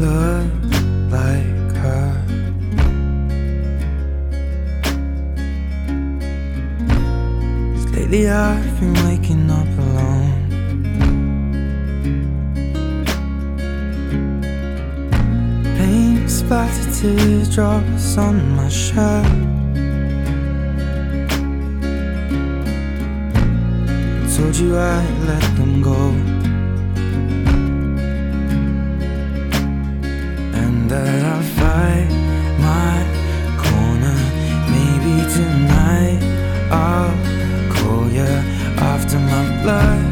look like her. Cause lately I've been waking up alone. Paint splattered teardrops on my shirt. Told you I'd let them go. Tonight I'll call you after my blood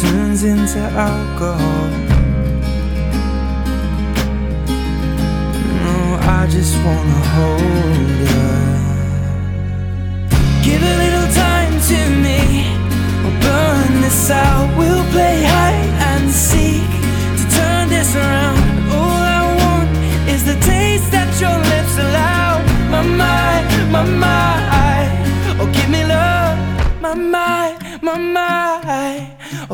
turns into alcohol. No, I just wanna hold you. Give a little time to me. We'll burn this out. We'll play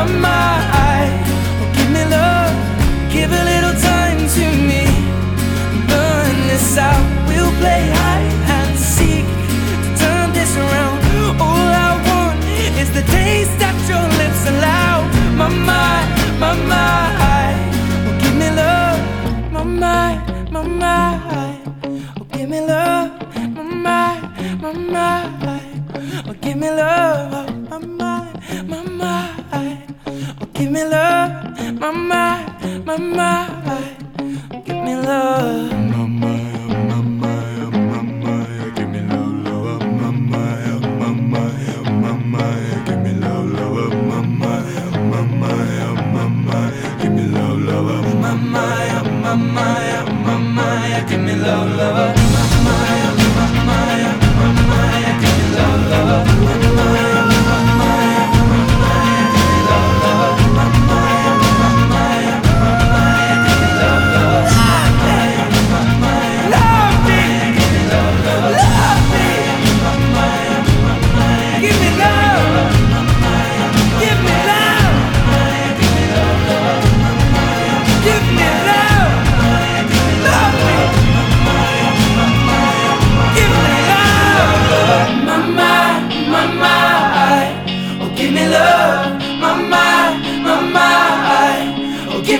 my mind. Oh, give me love. Give a little time to me. Burn this out. We'll play hide and seek to turn this around. All I want is the taste that your lips allow. My mind, my mind. Oh, give me love. My mind, my mind. Oh, give me love. My mind, my mind. Oh, give me love. My mind, give me love. My my mind. Oh, give me. Love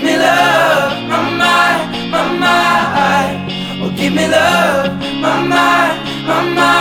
give me love. My mind, my mind. Oh, give me love. My mind, my mind.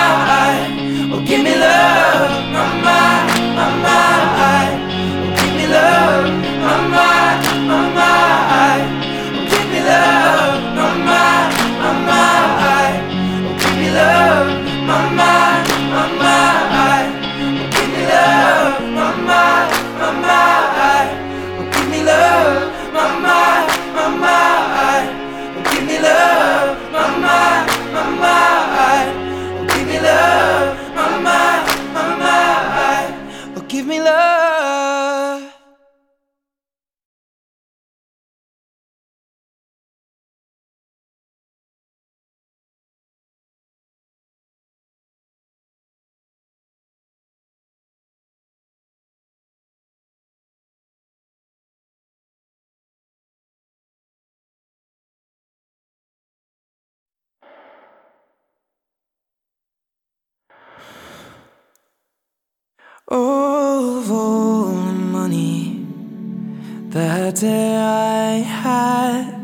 That day I had,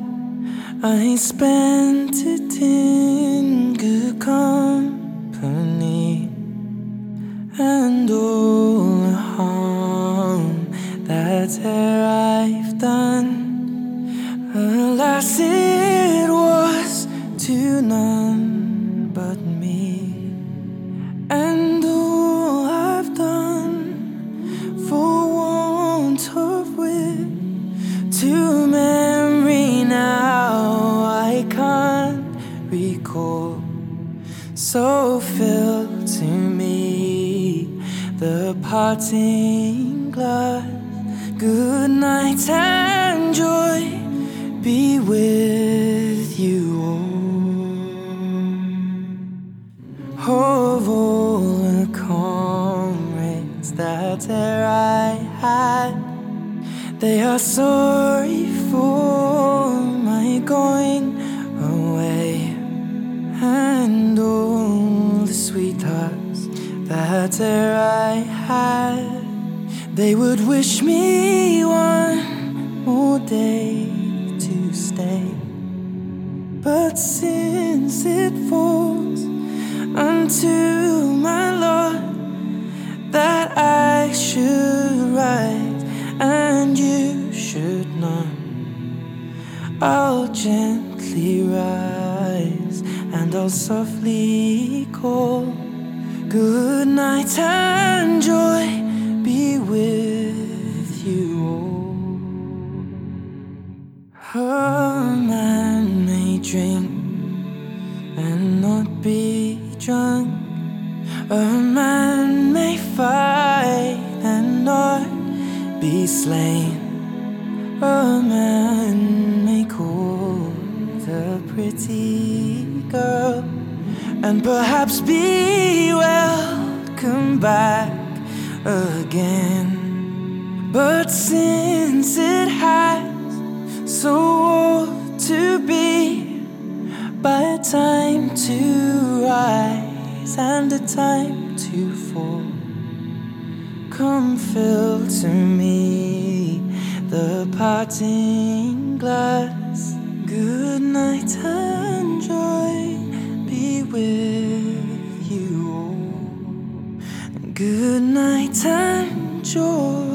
I spent it in good company, and all parting glass. Good night and joy be with you all. Of all the comrades that there I had. They are sorry for my going that I had. They would wish me one more day to stay, but since it falls unto my lot that I should rise and you should not. I'll gently rise and I'll softly call. Good night and joy be with you all. A man may drink and not be drunk. A man may fight and not be slain. A man may call the pretty girl and perhaps be welcome back again. But since it has so ought to be by a time to rise and a time to fall. Come fill to me the parting glass. Good night and joy with you. Good night and joy.